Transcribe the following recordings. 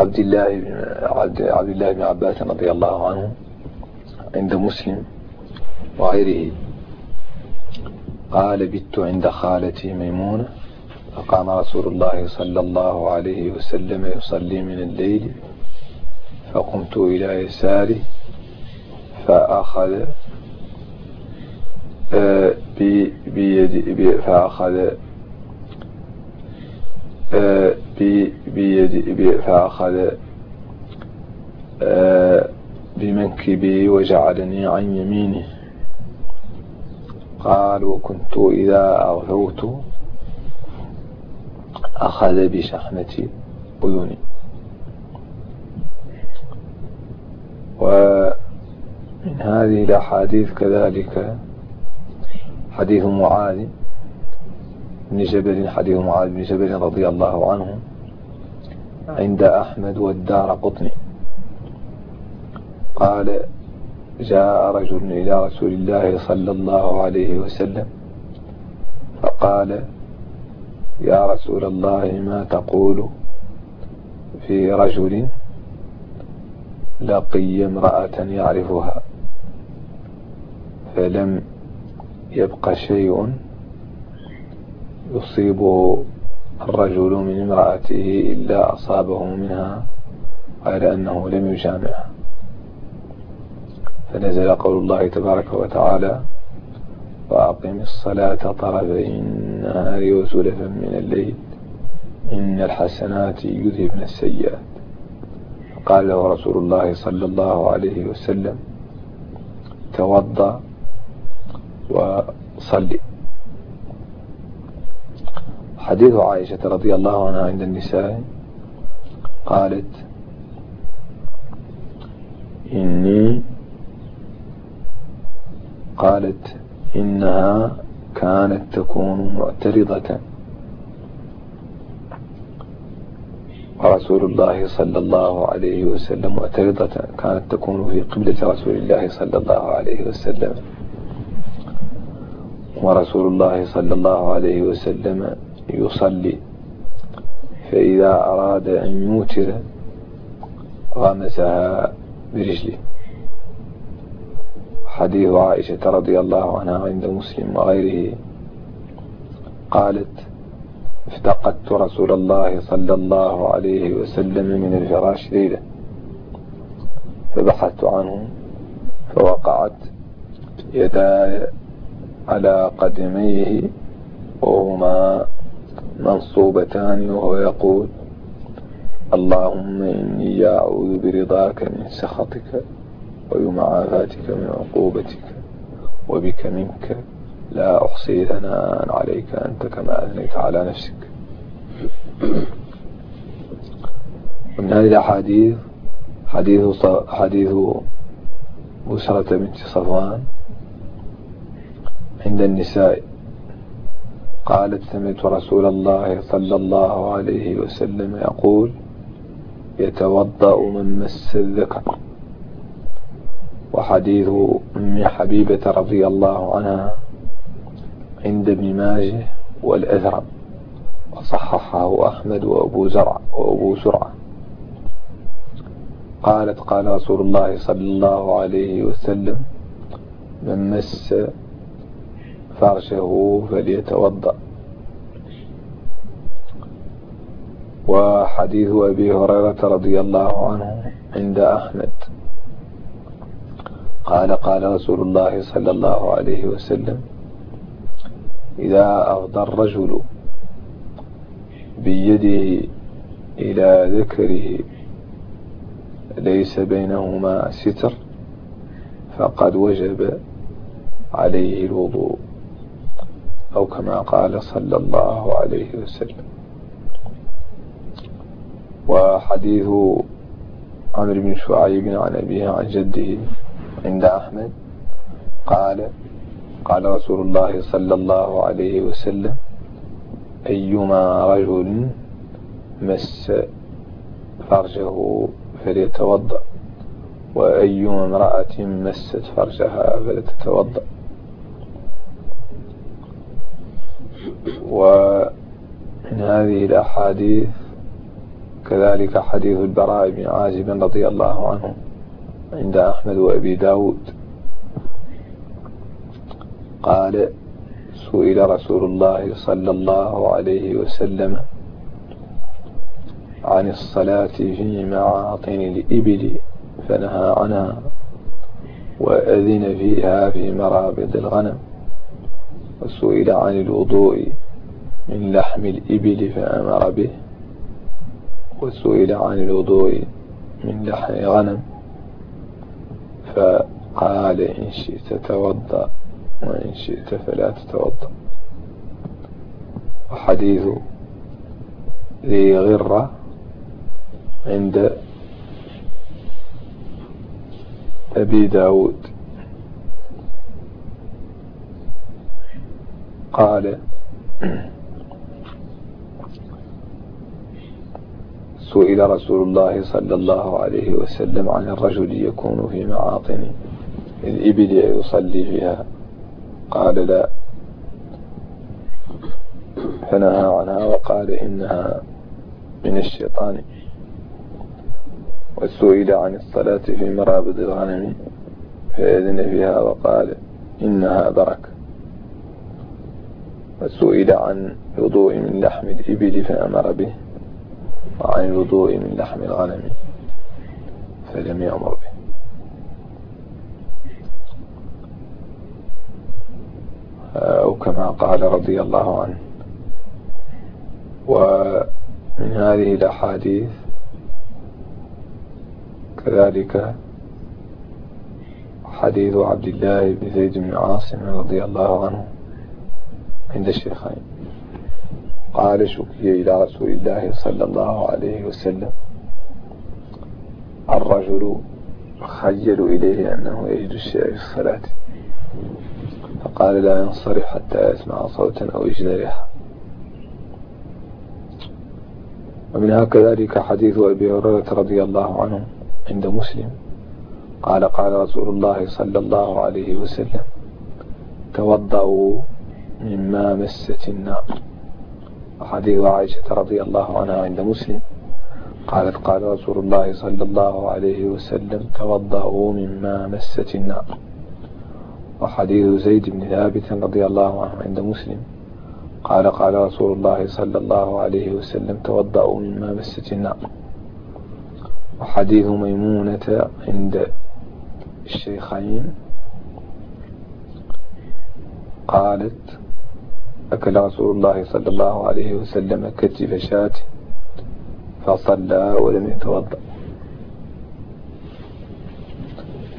عبد الله بن عبد, عبد الله بن عباس رضي الله عنه عند مسلم وغيره. قال بت عند خالتي ميمونة. فقام رسول الله صلى الله عليه وسلم يصلي من الليل. فقمت إلى يساره فأخذ آه، بيد فأخذ بيد فأخذ آه، بمنكبي وجعلني عن يمينه قال وكنت إذا أغفوت أخذ بشحمة أذني. ومن هذه الأحاديث كذلك حديث معاذ بن جبل حديث معاذ بن جبل رضي الله عنه. عند أحمد والدار قطني. قال جاء رجل إلى رسول الله صلى الله عليه وسلم فقال يا رسول الله ما تقول في رجل لقي امرأة يعرفها فلم يبقى شيء يصيبه الرجل من امرأته إلا أصابه منها غير أنه لم يجامعها فنزل قول الله تبارك وتعالى وأقم الصلاة طرفي النهار وزلفا من الليل إن الحسنات يذهبن السيئات. قال له رسول الله صلى الله عليه وسلم توضأ وصلي. حديث عائشة رضي الله عنها عند النساء قالت إني قالت إنها كانت تكون معترضة. ورسول الله صلى الله عليه وسلم معترضة كانت تكون في قبلة رسول الله صلى الله عليه وسلم. ورسول الله صلى الله عليه وسلم يصلي. فإذا أراد أن يوتر غمسها برجله. حديث عائشة رضي الله عنها عند مسلم وغيره. قالت افتقدت رسول الله صلى الله عليه وسلم من الفراش ليلة. فبحثت عنه فوقعت يداي على قدميه وهما منصوبتان وهو يقول اللهم إني أعوذ برضاك من سخطك وبمعافاتك من عقوبتك وبك منك لا أحصي ثناء عليك أنت كما أثنيت على نفسك. ومن هذه الأحاديث حديث حديث بشرة بنت صفوان عند النساء. قالت سمعت رسول الله صلى الله عليه وسلم يقول يتوضأ من مس الذكر. وحديث أم حبيبة رضي الله عنها عند ابن ماجه والأثرم وصححه أحمد وأبو زرع وأبو زرعة قالت قال رسول الله صلى الله عليه وسلم من مس فرشه فليتوضأ. وحديث أبي هريرة رضي الله عنه عند أحمد. قال قال رسول الله صلى الله عليه وسلم إذا أفضى الرجل بيده إلى ذكره ليس بينهما ستر فقد وجب عليه الوضوء. أو كما قال صلى الله عليه وسلم. وحديث عمرو بن شعيب عن أبيه عن جده عند أحمد قال قال رسول الله صلى الله عليه وسلم أيما رجل مس فرجه فليتوضأ وأيما امرأة مست فرجها فلتتوضأ. ومن هذه الأحاديث كذلك حديث البراء بن عازب رضي الله عنه عند أحمد وأبي داود. قال سئل رسول الله صلى الله عليه وسلم عن الصلاة في معاطن الإبل فنهى عنها وأذن فيها في مرابض الغنم. وسئل عن الوضوء من لحم الإبل فأمر به. وسئل عن الوضوء من لحم غنم فقال إن شئت توضأ وإن شئت فلا تتوضأ. وحديث ذي غرة عند أبي داود. قال. سئل رسول الله صلى الله عليه وسلم عن الرجل يكون في معاطن الإبل يصلي فيها؟ قال لا. فنهى عنها وقال إنها من الشيطان. وسئل عن الصلاة في مرابض الغنم فأذن فيها وقال إنها بركة. وسئل عن الوضوء من لحم الإبل فأمر به وعن الوضوء من لحم الغنم فلم يأمر به. أو كما قال رضي الله عنه. ومن هذه الأحاديث كذلك حديث عبد الله بن زيد بن عاصم رضي الله عنه. عند الشيخين. قال شكي إلى رسول الله صلى الله عليه وسلم. الرجل خيل إليه أنه يجد الشيء في الصلاة. فقال لا ينصرف حتى يسمع صوتا أو يجد ريحا. ومنها كذلك حديث أبي هريرة رضي الله عنه عند مسلم. قال قال رسول الله صلى الله عليه وسلم توضأوا مما مست النار. وحديث عائشة رضي الله عنها عند مسلم قالت قال رسول الله صلى الله عليه وسلم توضأوا مما مست النار. وحديث زيد بن ثابت رضي الله عنه عند مسلم قال قال رسول الله صلى الله عليه وسلم توضأوا مما مست النار. وحديث ميمونة عند الشيخين قالت أكل رسول الله صلى الله عليه وسلم كتف شاة فصلى ولم يتوضأ.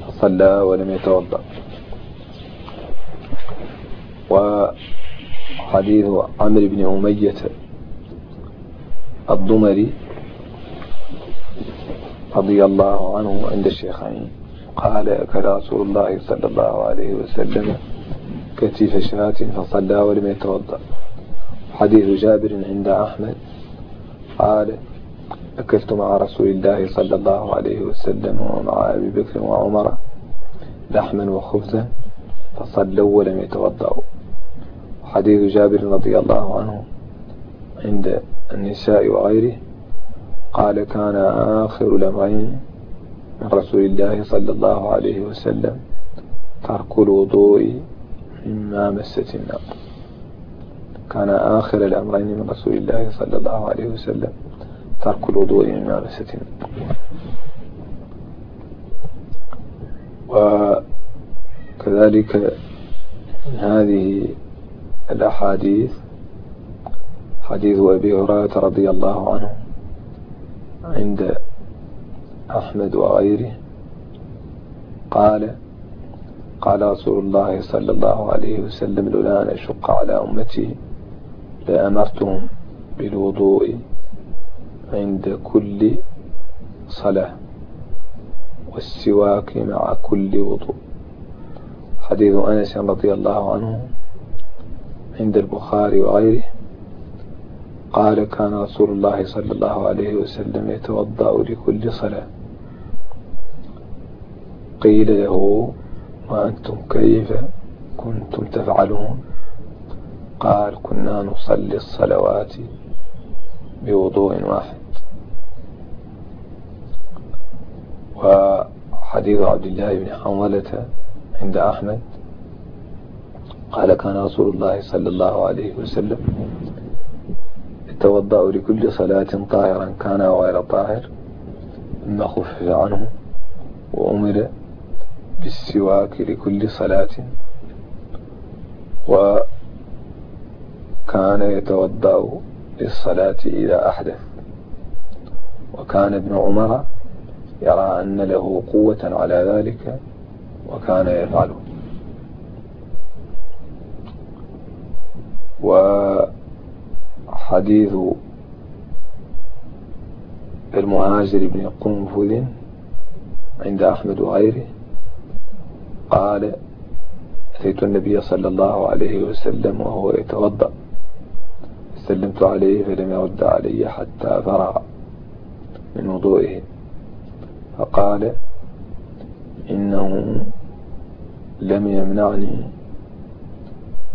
فصلى ولم يتوضأ. وحديث عمرو بن أمية الضمري رضي الله عنه عند الشيخين قال أكل رسول الله صلى الله عليه وسلم كتف شاة فصلى ولم يتوضأ. حديث جابر عند أحمد. قال أكلت مع رسول الله صلى الله عليه وسلم ومع أبي بكر وعمر لحما وخبزا فصلوا ولم يتوضأوا. حديث جابر رضي الله عنه عند النساء وغيره قال كان آخر الأمرين من رسول الله صلى الله عليه وسلم ترك الوضوء مما مست النار كان آخر الأمرين من رسول الله صلى الله عليه وسلم. ترك الوضوء مما مست النار وكذلك من هذه الأحاديث. حديث أبي هريرة رضي الله عنه. عند أحمد وغيره. قال قال رسول الله صلى الله عليه وسلم لولا أن أشق على أمتي لأمرتهم بالوضوء عند كل صلاة والسواك مع كل وضوء. حديث أنس رضي الله عنه عند البخاري وغيره قال كان رسول الله صلى الله عليه وسلم يتوضأ لكل صلاة. قيل له وأنتم كيف كنتم تفعلون؟ قال كنا نصلي الصلوات بوضوء واحد. وحديث عبد الله بن حنظلة عند أحمد قال كان رسول الله صلى الله عليه وسلم يتوضأ لكل صلاة طاهرا كان أو غير طاهر ثم خفف عنه وأمر بالسواك لكل صلاة. وكان يتوضأ للصلاة إذا أحدث وكان ابن عمر يرى أن له قوة على ذلك وكان يفعله. وحديث المهاجر بن قنفذ عند أحمد وغيره قال أتيت النبي صلى الله عليه وسلم وهو يتوضأ. سلمت عليه فلم يرد علي حتى فرغ من وضوئه. فقال إنه لم يمنعني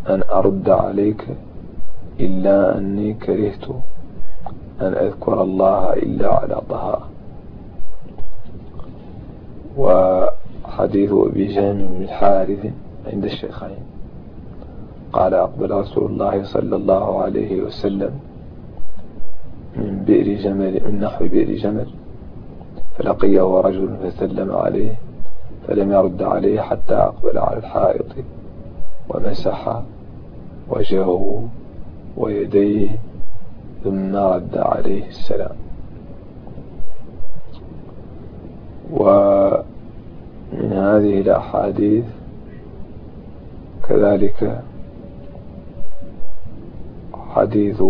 أن أرد عليك إلا أني كرهت أن أذكر الله إلا على طهارة وحديث أبي جهم بن الحارث عند الشيخين. قال أقبل رسول الله صلى الله عليه وسلم من بئر جمل من نحو بئر جمل. فلقيه رجل فسلم عليه فلم يرد عليه حتى أقبل على الحائط ومسح وجهه ويديه ثم رد عليه السلام. ومن هذه الأحاديث كذلك حديث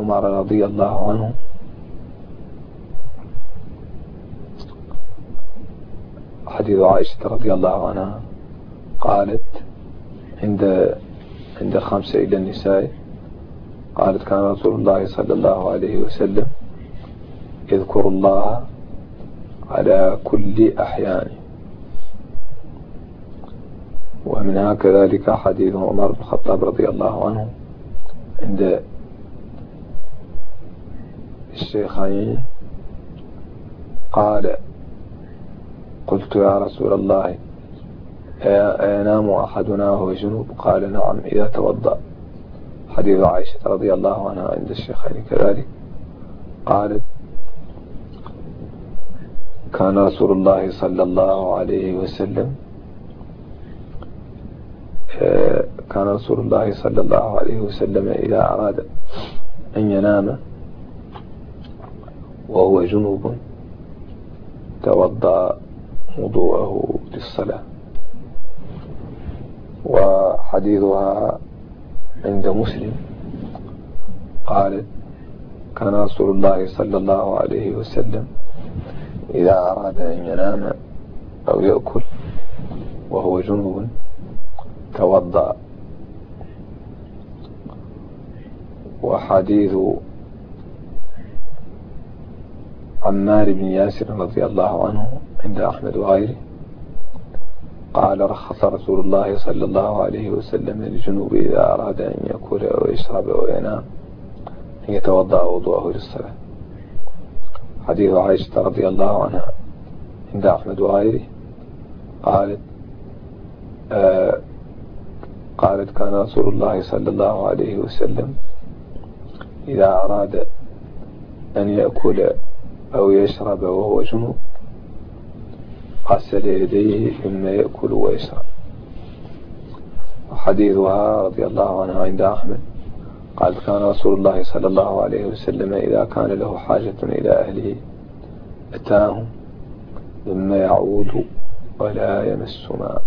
عمر رضي الله عنه. حديث عائشة رضي الله عنها قالت عند عند خمسة إلى النساء قالت كان رسول الله صلى الله عليه وسلم يذكر الله على كل أحيانه. ومنها كذلك حديث عمر بن الخطاب رضي الله عنه عند الشيخين قال قلت يا رسول الله أينام أحدنا وهو جنوب؟ قال نعم إذا توضأ. حديث عائشة رضي الله عنها عند الشيخين كذلك. قالت كان رسول الله صلى الله عليه وسلم كان رسول الله صلى الله عليه وسلم إذا أراد أن ينام وهو جنوب توضأ وضوءه للصلاة. وحديثها عند مسلم قالت كان رسول الله صلى الله عليه وسلم إذا أراد أن ينام أو يأكل وهو جنوب توضأ. وحديث عمار بن ياسر رضي الله عنه عند أحمد وغيره قال رخص رسول الله صلى الله عليه وسلم للجنوب إذا أراد أن يأكل أو يشرب أو ينام يتوضأ وضوءه للصلاة. حديث عائشة رضي الله عنها عند أحمد وغيره قالت آه قالت كان رسول الله صلى الله عليه وسلم إذا أراد أن يأكل أو يشرب وهو جنوب غسل يديه ثم يأكل ويشرب. وحديثها رضي الله عنها عند أحمد. قالت كان رسول الله صلى الله عليه وسلم إذا كان له حاجة إلى أهله أتاهم ثم يعود ولا يمس ماء.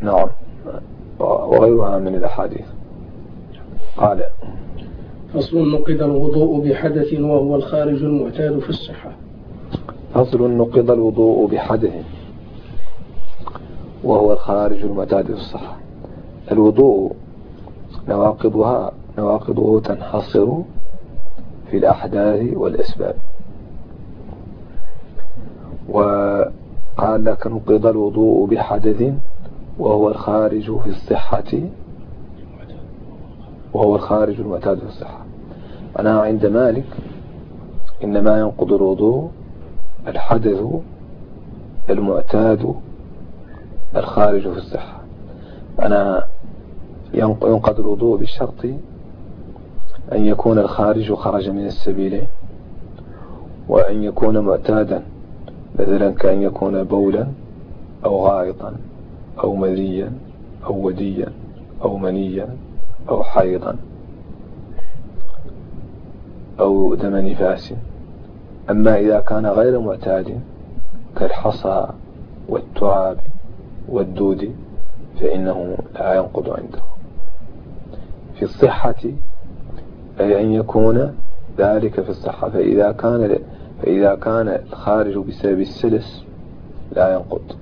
نعم. وغيرها من الأحاديث. قال فصل نقض الوضوء بحدث وهو الخارج المعتاد في الصحة. فصل نقض الوضوء بحدث وهو الخارج المعتاد في الصحة. الوضوء نواقضها نواقضه تنحصر في الأحداث والأسباب. قال لكن نقض الوضوء بحدث وهو الخارج في الصحة. وهو الخارج المعتاد في الصحة. أنا عند مالك إنما ينقض الوضوء الحدث المعتاد الخارج في الصحة. أنا ينقض الوضوء بالشرط أن يكون الخارج خرج من السبيلين وأن يكون معتادا مثلا كأن يكون بولا أو غائطا أو مذيا أو وديا أو منيا أو حيضا أو دم نفاس. أما إذا كان غير معتاد كالحصى والتراب والدود فإنه لا ينقض عنده. في الصحة أي أن يكون ذلك في الصحة فإذا كان فإذا كان الخارج بسبب السلس لا ينقض.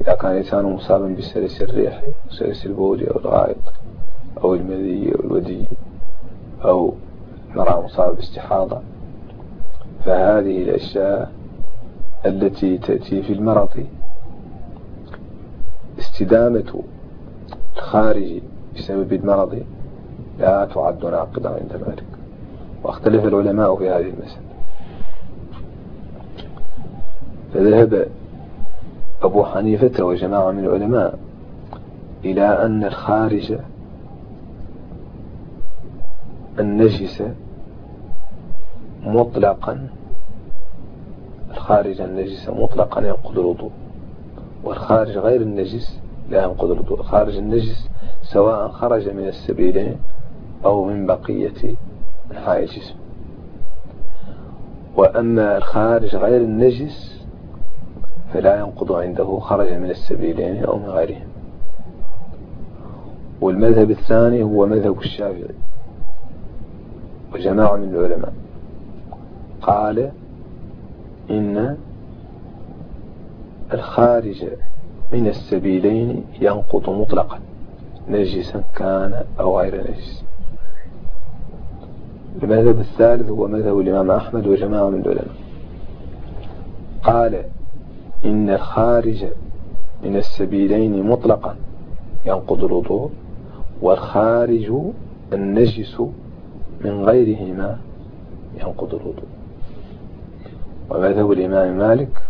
إذا كان الإنسان مصابا بسلس الريح سلس البول أو الغائط أو المذي أو الودي أو مرأة مصابة باستحاضة فهذه الأشياء التي تأتي في المرض استدامة الخارج بسبب المرض لا تعد ناقضة عند مالك. واختلف العلماء في هذه المسألة. فذهب أبو حنيفة وجماعة من العلماء إلى أن الخارج النجس مطلقا الخارج النجس مطلقا ينقض الوضوء والخارج غير النجس لا ينقض الوضوء. الخارج النجس سواء خرج من السبيلين أو من بقية أنحاء الجسم وأما الخارج غير النجس فلا ينقض عنده خرج من السبيلين أو من غيرهم والمذهب الثاني هو مذهب الشافعي وجماعة من العلماء. قال إن الخارج من السبيلين ينقض مطلقا. نجسا كان أو غير نجس. المذهب الثالث هو مذهب الإمام أحمد وجماعة من العلماء. قال إن الخارج من السبيلين مطلقا ينقض الوضوء والخارج النجس من غيرهما ينقض الوضوء. ومذهب الإمام مالك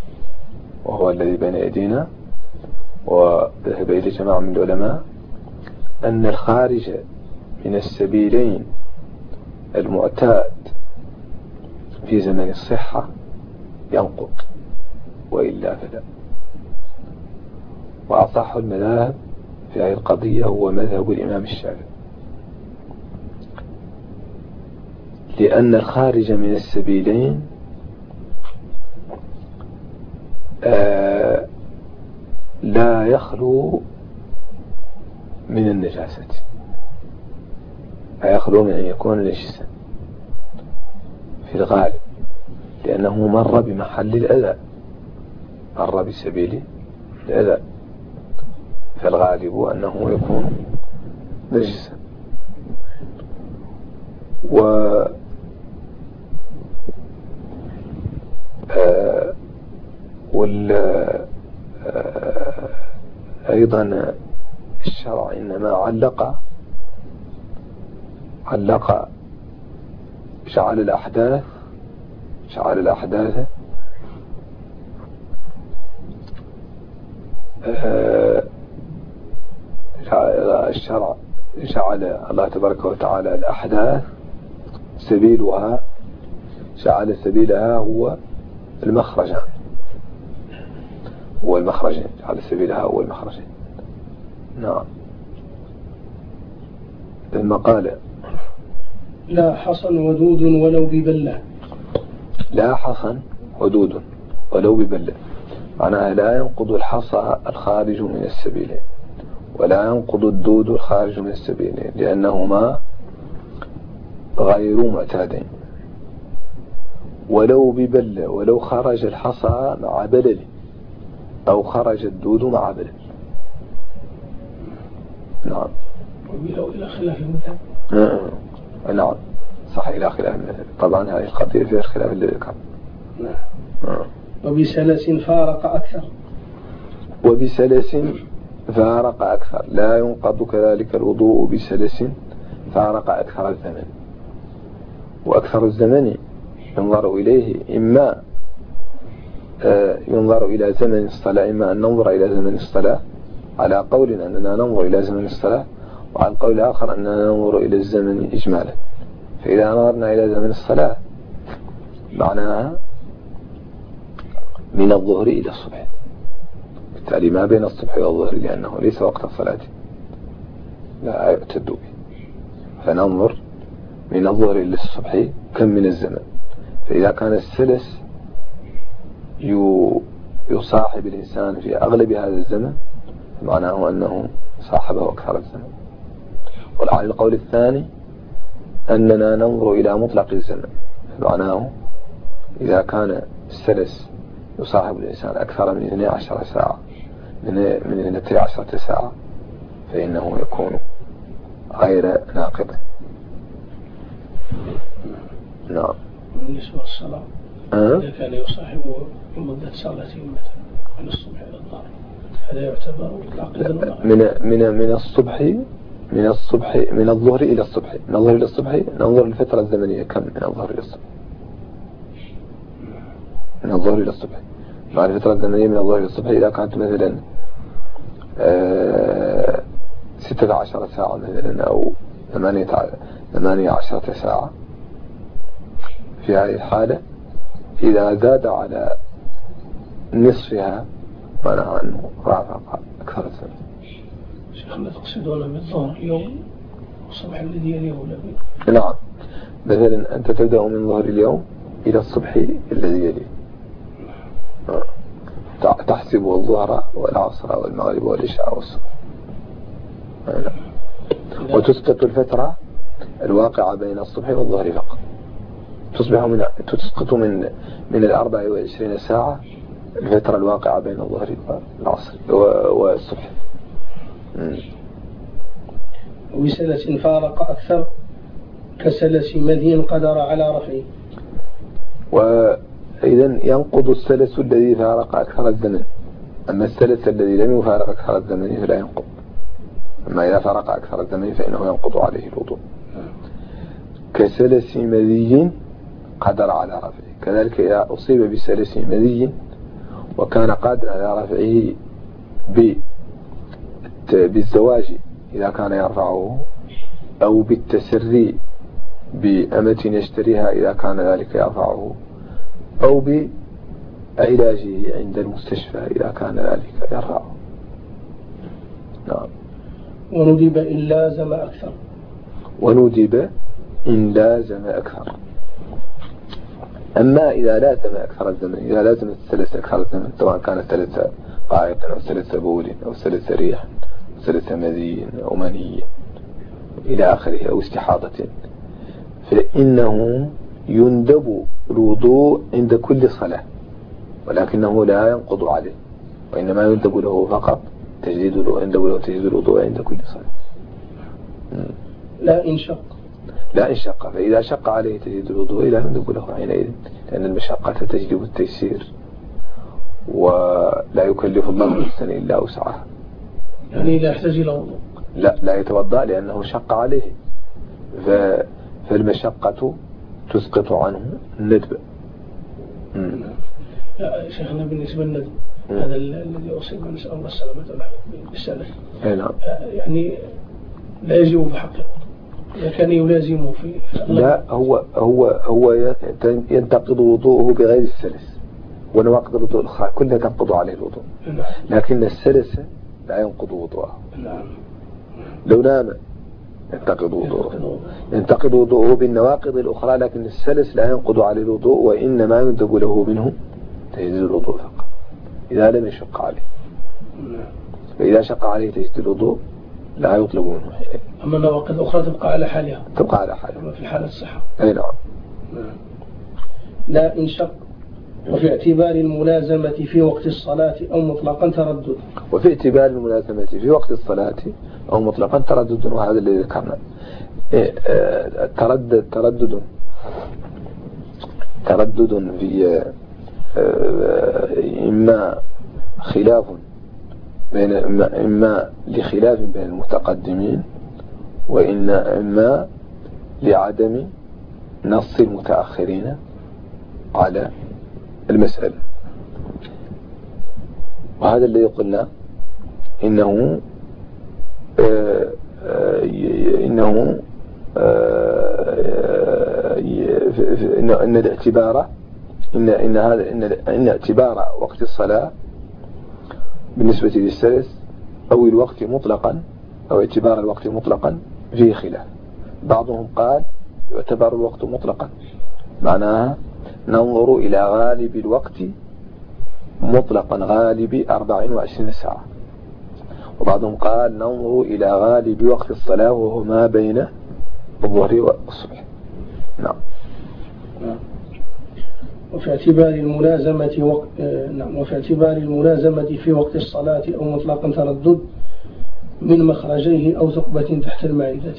وهو الذي بين أيدينا وذهب إلى جماعة من العلماء أن الخارج من السبيلين المعتاد في زمن الصحة ينقض وإلا فلا. وأصح المذاهب في هذه القضية هو مذهب الإمام الشافعي. لأن الخارج من السبيلين آه لا يخلو من النجاسة. لا يخلو من أن يكون نجسا في الغالب لأنه مر بمحل الأذى مر بسبيل الأذى. فالغالب أنه يكون نجسا. و آه وال آه أيضا الشرع إنما علق علق جعل الأحداث جعل الأحداث. آه، الشرع جعل الله تبارك وتعالى الأحداث سبيلها جعل سبيلها هو المخرج هو المخرج. جعل سبيلها هو المخرج. نعم. المقالة لا حصن ودود ولو ببلة. لا حصن ودود ولو ببلة. معناها لا ينقض الحصى الخارج من السبيلين ولا ينقض الدود الخارج من السبيلين لأنهما غير معتادين ولو ببلة ولو خرج الحصى مع بلل. أو خرج الدود مع بلل نعم. إلى خلاف المذهب. آه. نعم. صح إلى خلاف المذهب. طبعا هذه القضية فيها خلاف اللي ذكر. نعم. وبسلس فارق أكثر. وبسلس فارق أكثر. لا ينقض كذلك الوضوء بسلس فارق أكثر الزمن. وأكثر الزمن ينظر إليه إما ينظر إلى زمن الصلاة إما أن ننظر إلى زمن الصلاة على قول أننا ننظر إلى زمن الصلاة وعلى القول الآخر أننا ننظر إلى الزمن إجمالا. فإذا نظرنا إلى زمن الصلاة معناها من الظهر إلى الصبح. بالتالي ما بين الصبح والظهر لأنه ليس وقت الصلاة. لا يعتد به. فننظر من الظهر إلى الصبح كم من الزمن. فإذا كان السلس يصاحب الإنسان في أغلب هذا الزمن معناه أنه صاحبه أكثر الزمن. وعلى القول الثاني أننا ننظر إلى مطلق الزمن معناه إذا كان السلس يصاحب الإنسان أكثر من 12 ساعة من من 12 ساعة فإنه يكون غير ناقض. نعم. بالنسبة للصلاة؟ إذا كان يصاحبه لمدة ساعتين مثلا من الصبح إلى الظهر هذا يعتبر ناقضا من من من الصبح من الصبح من الظهر إلى الصبح. من الظهر إلى الصبح ننظر الفترة الزمنية. كم من الظهر إلى الصبح؟ من الظهر إلى الصبح. مع الفترة الزمنية من الظهر إلى الصبح إذا كانت مثلا آه، ستة عشر ساعة مثلا أو ثمانية عشرة ساعة. في هذه الحالة إذا زاد على نصفها منع عنه رافق أكثر الزمن شيخنا تقصدون بالظهر اليوم؟ والصبح الذي يليه نعم. مثلا أنت تبدأ من ظهر اليوم إلى الصبح الذي يليه تحسب الظهر والعصر والمغرب والعشاء والصبح. وتسقط الفترة الواقعة بين الصبح والظهر فقط. تصبح من تسقط من من الأربع وعشرين ساعة الفترة الواقعة بين الظهر والعصر والصبح. وسلس فارق أكثر كسلس مذي قدر على رفعه. وإذا ينقض السلس الذي فارق أكثر الزمن أما السلس الذي لم يفارق أكثر الزمن فلا ينقض. أما إذا فارق أكثر الزمن فإنه ينقض عليه الوضوء. كسلس مذي قدر على رفعه. كذلك إذا أصيب بسلس مذي وكان قادر على رفعه بالزواج إذا كان يرفعه أو بالتسري بأمة يشتريها إذا كان ذلك يرفعه أو بعلاجه عند المستشفى إذا كان ذلك يرفعه. نعم. وندب إن لازم أكثر. وندب إن لازم أكثر. أما إذا لازم أكثر الزمن إذا لازم الثلث أكثر الزمن سواء كانت ثلث قاعدة أو ثلث بول أو ثلث ريح أو ثلث مذي أو مني إلى آخره أو استحاضة. فإنه يندب الوضوء عند كل صلاة ولكنه لا ينقض عليه وإنما يندب له فقط تجديد تجديد الوضوء عند كل صلاة. لا إن شق لا إن شق فإذا شق عليه تجديد الوضوء لا يندب له حينئذ لأن المشقة تجلب التيسير ولا يكلف الله نفسا إلا وسعها يعني لا يحتاج إلى وضوء. لا لا يتوضأ لأنه شق عليه. فالمشقة تسقط عنه الندب. شيخنا بالنسبة للندب هذا الذي أصيب نسأل الله السلامة والعافية. بالسلف نعم. يعني لا يجب في حقه. إذا كان يلازمه في لا هو هو هو ينتقض وضوءه بغير السلس ونواقض الوضوء الأخرى كلها تنقض عليه الوضوء. نعم. لكن السلس لا ينقض وضوءه. نعم. لو نام ينتقض وضوءه. ينتقض وضوءه. بالنواقض الأخرى لكن السلس لا ينقض عليه الوضوء وإنما يندب له منه تجديد الوضوء فقط. إذا لم يشق عليه. نعم. فإذا شق عليه تجديد الوضوء لا يطلب منه حينئذ أما النواقض الأخرى تبقى على حالها. تبقى على حالها. في حالة الصحة. أي نعم. لا إن شق وفي اعتبار الملازمة في وقت الصلاة أو مطلقا تردد. وفي اعتبار الملازمة في وقت الصلاة أو مطلقا تردد. وهذا الذي ذكرنا. إيه، آه، تردد تردد. تردد في آه، إما خلاف بين إما, إما لخلاف بين المتقدمين وإن إما لعدم نص المتأخرين على المسألة. وهذا الذي قلنا إنه آه، آه، إنه آه، إن الاعتبار إن إن هذا إن إن اعتبار وقت الصلاة بالنسبة للسلس أو الوقت مطلقا أو اعتبار الوقت مطلقا فيه خلاف. بعضهم قال يعتبر الوقت مطلقا. معناها ننظر إلى غالب الوقت مطلقا غالب 24 ساعة. وبعضهم قال ننظر إلى غالب وقت الصلاة وهو ما بين الظهر والصبح. نعم. وفي اعتبار الملازمة وقت آه، نعم وفي اعتبار الملازمة في وقت الصلاة أو مطلقا تردد من مخرجيه أو ثقبة تحت المعدة.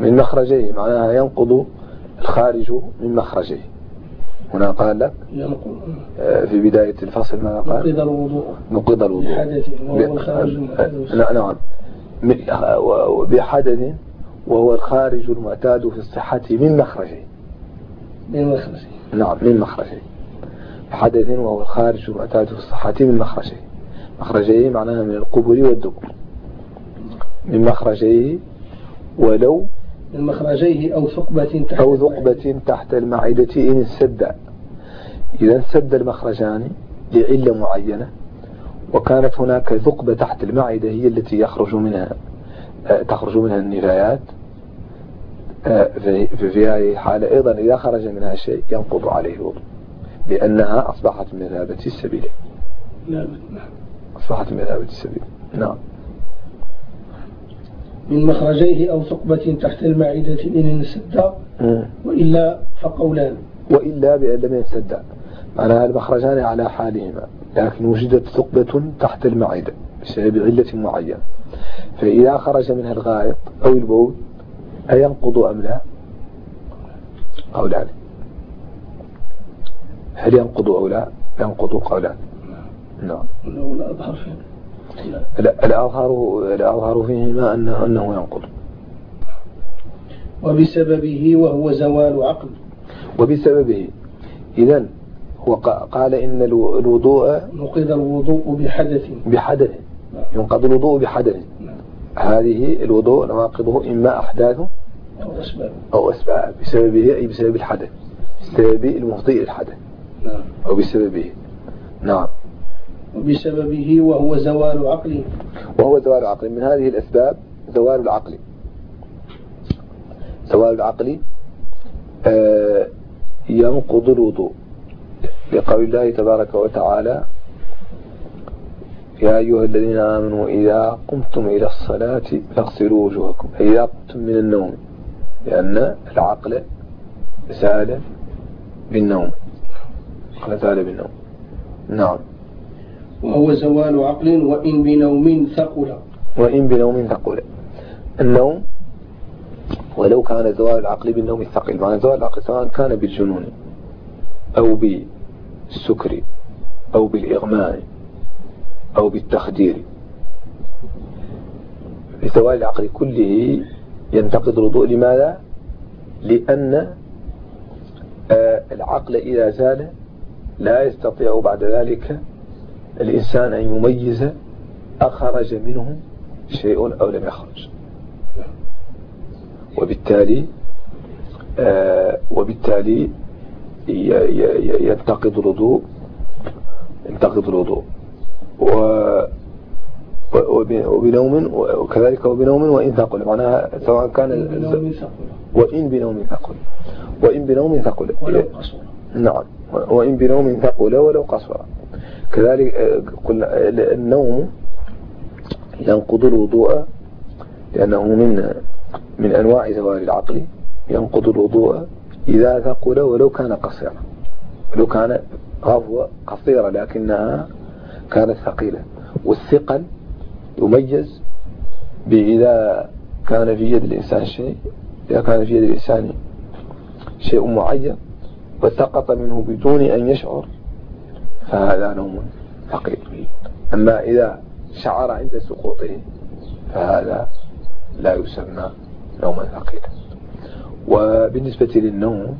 من مخرجيه معناها ينقض الخارج من مخرجيه. هنا قال لك؟ آه، في بداية الفصل ماذا قال؟ نقض الوضوء. نقض الوضوء. بحدث وهو الخارج نعم بحدث وهو الخارج المعتاد في الصحة من مخرجه من مخرجه نعم من مخرجه بحدث وهو الخارج في الصحة من مخرجه مخرجه معناها من القبر والدبر. من مخرجيه ولو من مخرجيه أو ثقبة تحت أو ثقبة تحت المعدة إن انسد إذا انسد المخرجان لعلة معينة وكانت هناك ثقبة تحت المعدة هي التي يخرج منها تخرج منها النفايات. آه، في هذه الحالة أيضا إذا خرج منها شيء ينقض عليه الوضوء لأنها أصبحت من ذهبة السبيل. نعم أصبحت من ذهبة السبيل. نعم. من مخرجيه أو ثقبة تحت المعدة إن انسد وإلا فقولان. وإلا بأن لم ينسد معناها المخرجان على حالهما لكن وجدت ثقبة تحت المعدة بسبب علة معينة. فإذا خرج منها الغائط أو البول أينقض أم لا؟ قولان. هل ينقض أو لا؟ ينقض قولان. نعم. الأظهر الأظهر الأظهر فيهما أنه, أنه ينقض. وبسببه وهو زوال عقل. وبسببه. إذا هو قال إن الوضوء نقض الوضوء بحدث. بحدث. ينقض الوضوء بحدث. نعم. هذه الوضوء نواقضه إما أحداث أو أسباب؟ أو أسباب بسببه أي بسبب الحدث. بسبب المفضي الحدث. نعم. أو بسببه. نعم. وبسببه وهو زوال عقله. وهو زوال عقل من هذه الأسباب زوال العقل. زوال العقل آه ينقض الوضوء. لقول الله تبارك وتعالى يا أيها الذين آمنوا إذا قمتم إلى الصلاة فاغسلوا وجوهكم. إذا قمتم من النوم. لأن العقل زال بالنوم. زال بالنوم. نعم. وهو زوال عقل وإن بنوم ثقل. وإن بنوم ثقل. النوم ولو كان زوال العقل بالنوم الثقيل معنى زوال العقل سواء كان بالجنون أو بالسكر أو بالإغماء أو بالتخدير. بزوال العقل كله ينتقد الوضوء لماذا؟ لأن آه، العقل إذا زال لا يستطيع بعد ذلك الإنسان أن يميز أخرج منه شيء أو لم يخرج وبالتالي آه وبالتالي ينتقد الوضوء ينتقد الوضوء وبنوم وكذلك وبنوم وإن ثقل. معناها سواء كان وإن بنوم ثقل. وإن بنوم ثقل. نعم. وإن بنوم ثقل ولو قصر. كذلك آه، قلنا النوم ينقض الوضوء لأنه من من أنواع زوال العقل. ينقض الوضوء إذا ثقل ولو كان قصيرا. ولو كان غفوة قصيرة لكنها كانت ثقيلة. والثقل يميز بإذا كان في يد الإنسان شيء إذا كان في يد الإنسان شيء معين وسقط منه بدون أن يشعر فهذا نوم ثقيل أما إذا شعر عند سقوطه فهذا لا يسمى نوما ثقيلا وبالنسبة للنوم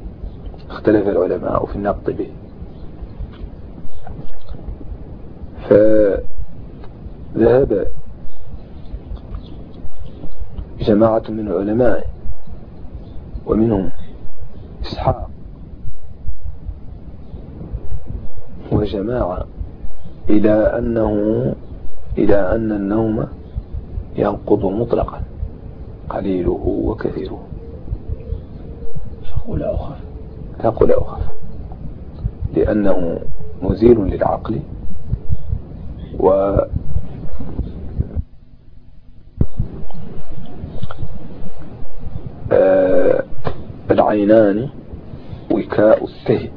اختلف العلماء في النقط به. فذهب جماعة من العلماء ومنهم إسحاق وجماعة إلى أنه إلى أن النوم ينقض مطلقا قليله وكثيره. تقول أخف تقول أخف لأنه مزيل للعقل و العينان وكاء السهل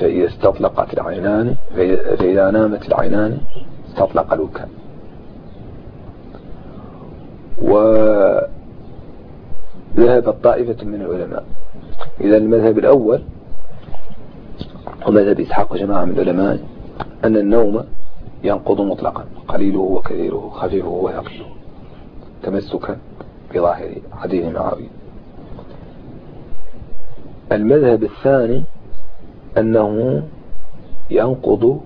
فإذا استطلقت العينان فإذا نامت العينان استطلق الوكاء. وذهبت طائفة من العلماء. إذا المذهب الأول ومذهب إسحاق وجماعة من العلماء أن النوم ينقض مطلقا قليله وكثيره خفيفه وثقيله. تمسكا بظاهر حديث معاوية. المذهب الثاني أنه ينقض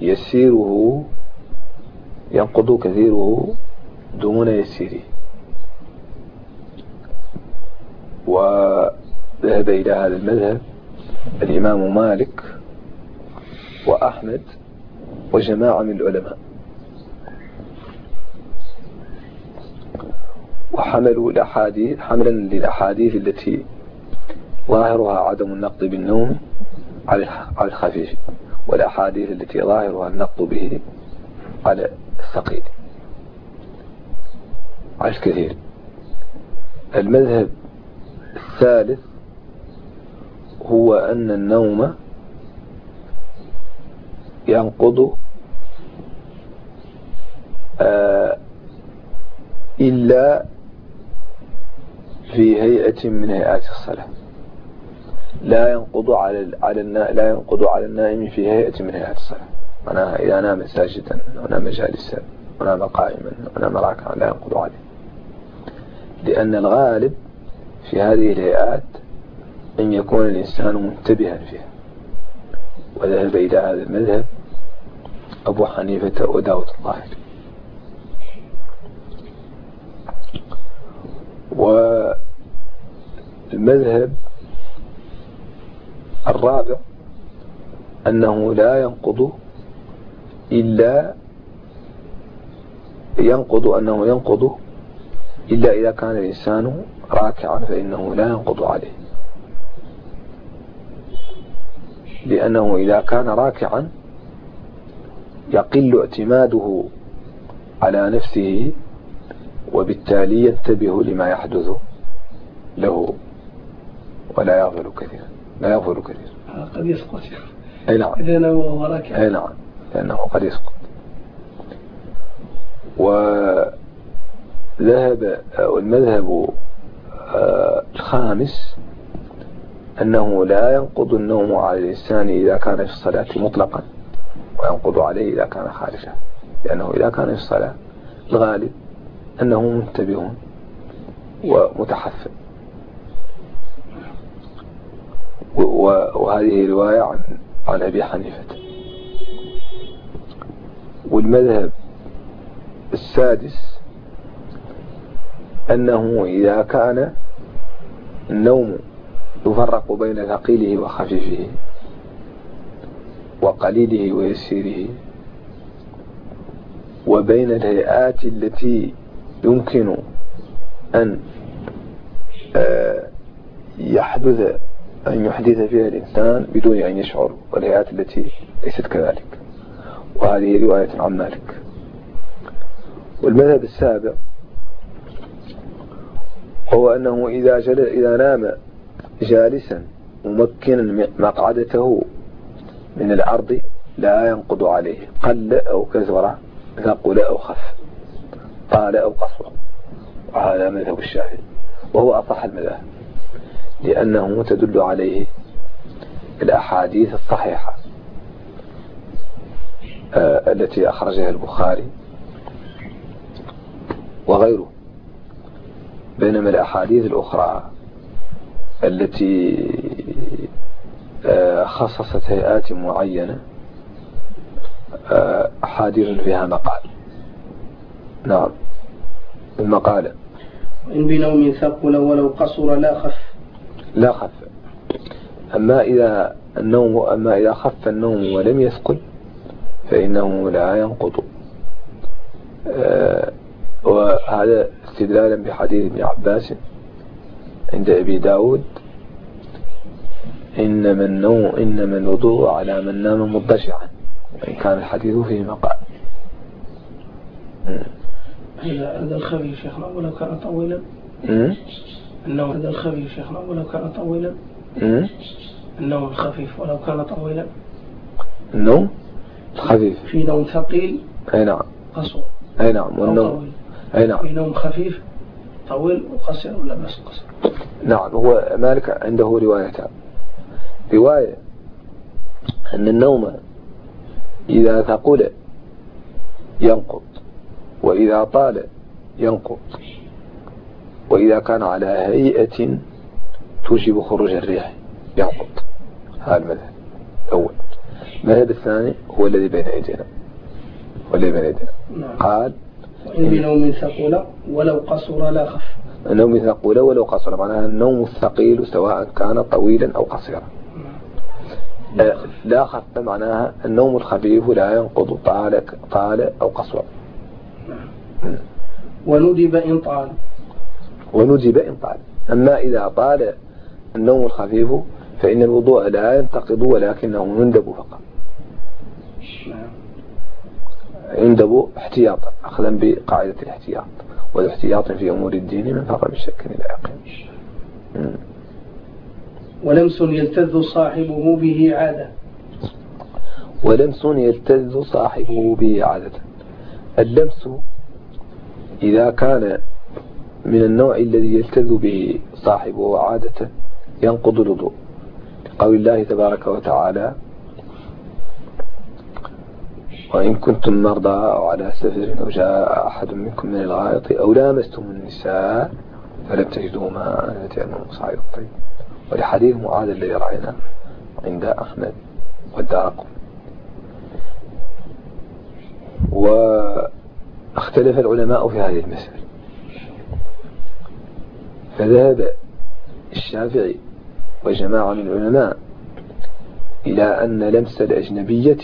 يسيره ينقض كثيره دون يسيره. وذهب إلى هذا المذهب الإمام مالك وأحمد وجماعة من العلماء. وحملوا الأحاديث حملا للأحاديث التي ظاهرها عدم النقد بالنوم على الخفيف والأحاديث التي ظاهرها النقد به على الثقيل. على الكثير. المذهب الثالث هو أن النوم ينقض آه، إلا في هيئة من هيئات الصلاة. لا ينقض على على لا ينقض على النائم في هيئة من هيئات الصلاة معناها إذا نام ساجدا ونام جالسا ونام قائما ونام راكعا لا ينقض عليه. لأن الغالب في هذه الهيئات أن يكون الإنسان منتبها فيها. وذهب إلى هذا المذهب أبو حنيفة وداود الظاهري والمذهب الرابع أنه لا ينقض إلا ينقض أنه ينقض إلا إذا كان الإنسان راكعا فإنه لا ينقض عليه. لأنه إذا كان راكعا يقل اعتماده على نفسه وبالتالي ينتبه لما يحدث له ولا يغفل كثيرا. لا يغفل كثيرا قد يسقط. أي نعم. إذا نام وهو راكع أي نعم. لأنه قد يسقط. وذهب المذهب آه، الخامس أنه لا ينقض النوم على الإنسان إذا كان في الصلاة مطلقا وينقض عليه إذا كان خارجا. لأنه إذا كان في الصلاة الغالب أنه منتبه ومتحفظ وهذه رواية عن أبي حنيفة. والمذهب السادس أنه إذا كان النوم يفرق بين ثقيله وخفيفه وقليله ويسيره وبين الهيئات التي يمكن أن آه، يحدث أن يحدث فيها الإنسان بدون أن يشعر والهيئات التي ليست كذلك. وهذه رواية عن مالك. والمذهب السابع هو أنه إذا, جل إذا نام جالسا ممكنا مقعدته من العرض لا ينقض عليه. قل أو كثر ثقل أو خف طال أو قصر. وهذا مذهب الشافعي وهو أصح المذاهب. لأنه تدل عليه الأحاديث الصحيحة آه، التي أخرجها البخاري وغيره بينما الأحاديث الأخرى التي آه، خصصت هيئات معينة آه، أحاديث فيها مقال. نعم المقالة إن بنوم ثقل ولو قصر لا خف. لا خف. أما إذا النوم أما إذا خف النوم ولم يثقل فإنه لا ينقض. آه وهذا استدلالا بحديث ابن عباس عند أبي داود. إنما النوم إنما الوضوء على من نام مضجعا وإن كان الحديث فيه مقال. هذا الخبير شيخنا ولو كان طويلا. النوم هذا الخبير شيخنا ولو كان طويلا. النوم الخفيف ولو كان طويلا. النوم خفيف. في نوم ثقيل. أي نعم. قصر أي نعم. والنوم أي نعم. في نوم خفيف. طويل وقصير ولا بس قصر نعم. هو مالك عنده روايتان رواية أن النوم إذا ثقل ينقض وإذا طال ينقض. وإذا كان على هيئة توجب خروج الريح ينقض. هذا المذهب الأول. المذهب الثاني هو الذي بين أيدينا. هو الذي بين أيدينا. نعم. قال وإن بنوم ثقل ولو قصر لا خف. النوم ثقل ولو قصر معناها النوم الثقيل سواء كان طويلا أو قصيرا. نعم. آه، لا خف معناها النوم الخفيف لا ينقض طال طال أو قصر نعم. وندب إن طال. وندب إن طال أما إذا طال النوم الخفيف فإن الوضوء لا ينتقض ولكنه يندب فقط. يندب احتياطا أخذا بقاعدة الاحتياط والاحتياط في أمور الدين من فر بالشك إلى يقين ولمس يلتذ صاحبه به عادة. ولمس يلتذ صاحبه به عادة. اللمس إذا كان من النوع الذي يلتذ به صاحبه عادة ينقض الوضوء قول الله تبارك وتعالى وإن كنتم مرضى أو على سفر أو جاء أحد منكم من الغائط أو لامستم النساء فلم تجدوا ماء فتيمموا صعيد الطيب. ولحديث معاذ الذي رأينا عند أحمد والدارق. واختلف العلماء في هذه المسألة. فذهب الشافعي وجماعة من العلماء إلى أن لمس الأجنبية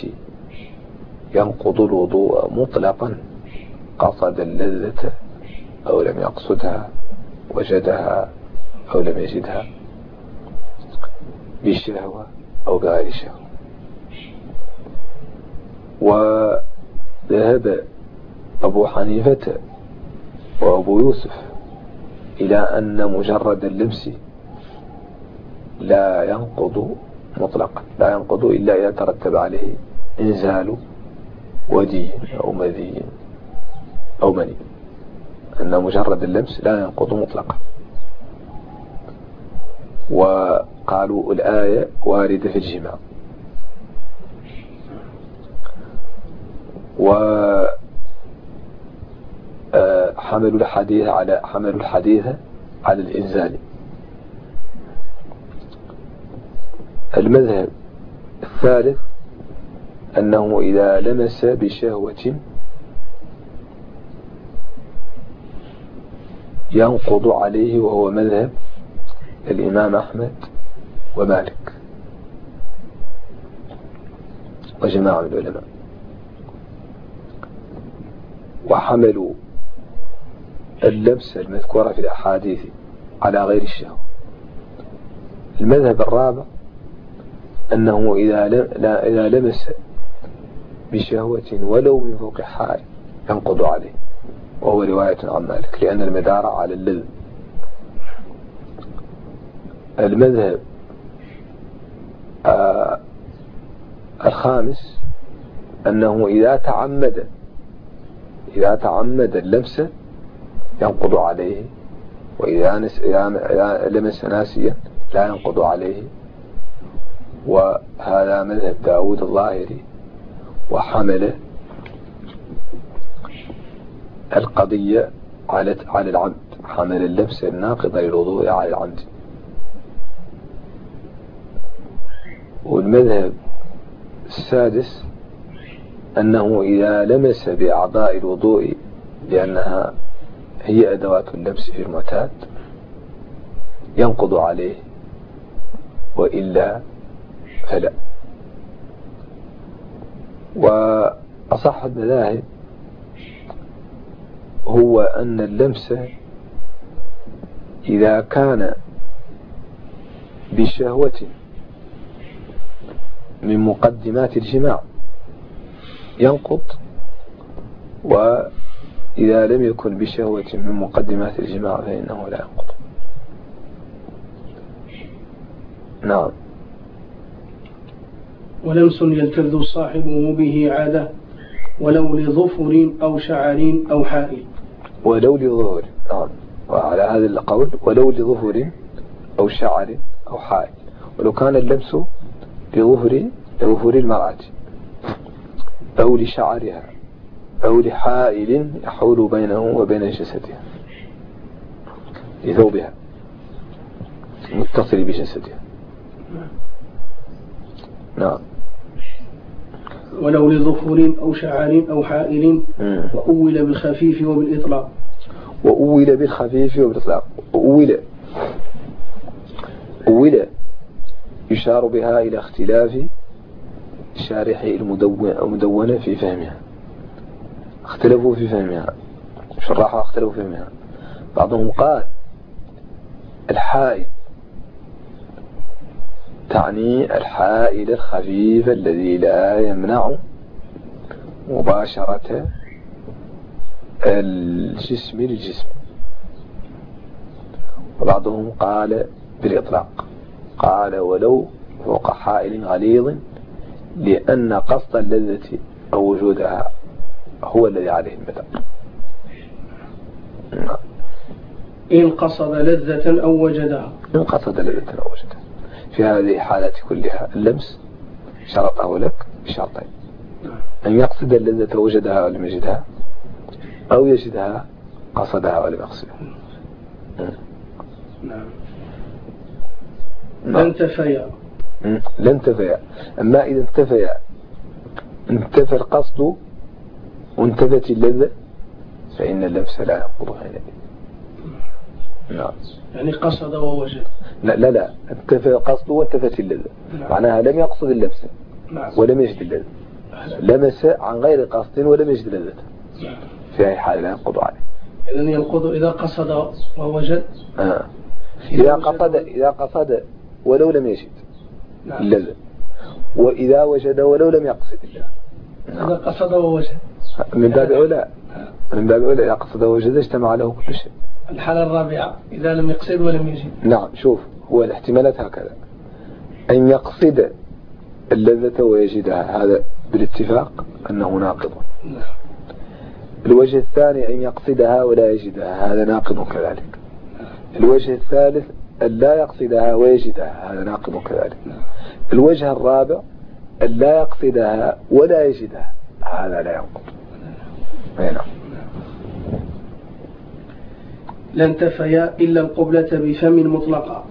ينقض الوضوء مطلقا قصد اللذة أو لم يقصدها وجدها أو لم يجدها بالشهوة أو بغير شهوة وذهب أبو حنيفة وأبو يوسف إلى أن مجرد اللمس لا ينقض مطلقا لا ينقض إلا إذا ترتب عليه إنزال ودي أو مذي أو مني. أن مجرد اللمس لا ينقض مطلقا. وقالوا الآية واردة في الجماع. و حملوا الحديث على حملوا الحديث على الإنزال. المذهب الثالث أنه إذا لمس بشهوة ينقض عليه وهو مذهب الإمام أحمد ومالك وجماعة من العلماء. وحملوا اللبس المذكورة في الأحاديث على غير الشهوة. المذهب الرابع أنه إذا لمس بشهوة ولو من فوق حال ينقض عليه. وهو رواية عن مالك لأن المدار على اللذ. المذهب آه الخامس أنه إذا تعمد إذا تعمد اللمس ينقض عليه وإذا لمس ناسيا لا ينقض عليه. وهذا مذهب داود الظاهري وحمل القضية على على العمد. حمل اللبس الناقض للوضوء على العمد. والمذهب السادس أنه إذا لمس بأعضاء الوضوء لأنها هي أدوات اللمس في المعتاد ينقض عليه وإلا فلا. وأصح المذاهب هو أن اللمس إذا كان بشهوة من مقدمات الجماع ينقض وإذا لم يكن بشهوة من مقدمات الجماع فإنه لا ينقض نعم. ولمس يلتذ صاحبه به عادة ولو لظفر أو شعر أو حائل. ولو لظهر نعم. وعلى هذا القول ولو لظهر أو شعر أو حائل. ولو كان اللمس لظهر لظهر المرأة أو لشعرها. أو لحائل يحول بينه وبين جسدها لثوبها. متصل بجسدها نعم. ولو لظفر أو شعر أو حائل وأول بالخفيف وبالإطلاق. وأول بالخفيف وبالإطلاق. أول. أول يشار بها إلى اختلاف شارح المدونة في فهمها. اختلفوا في فهمها. شراحها اختلفوا في فهمها. بعضهم قال الحائل تعني الحائل الخفيف الذي لا يمنع مباشرة الجسم للجسم. وبعضهم قال بالإطلاق. قال ولو فوق حائل غليظ لأن قصد اللذة أو وجودها. هو الذي عليه المدار إن قصد لذة أو وجدها. إن قصد لذة أو وجدها. في هذه الحالات كلها اللمس شرطه لك بشرطين. أن يقصد اللذة وجدها ولم يجدها أو يجدها قصدها ولم يقصدها نعم. لن تفيأ. لن تفيأ. أما إذا انتفيأ انتفى القصد وانتفت اللذة فإن اللمس لا ينقض حينئذ نعم. يعني قصد ووجد. لا لا لا. انتفى قصده وانتفت اللذة. نعم. معناها لم يقصد اللمس نعم. ولم يجد اللذة. لمس عن غير قصد ولم يجد اللذة. نعم. في أي حال لا ينقض عليه. إذا ينقض إذا قصد ووجد. آه. إذا قصد إذا قصد ولو لم يجد نعم. اللذة. وإذا وجد ولو لم يقصد اللذة. نعم. إذا قصد ووجد. من باب أولى من باب أولى إذا قصد ووجد اجتمع له كل شيء. الحالة الرابعة إذا لم يقصد ولم يجد نعم شوف هو الاحتمالات هكذا. أن يقصد اللذة ويجدها هذا بالاتفاق أنه ناقض. نعم. الوجه الثاني أن يقصدها ولا يجدها هذا ناقض كذلك. الوجه الثالث أن لا يقصدها ويجدها هذا ناقض كذلك. الوجه الرابع أن لا يقصدها ولا يجدها هذا لا ينقض. نعم لن تفيا إلا القبلة بفم مطلقا.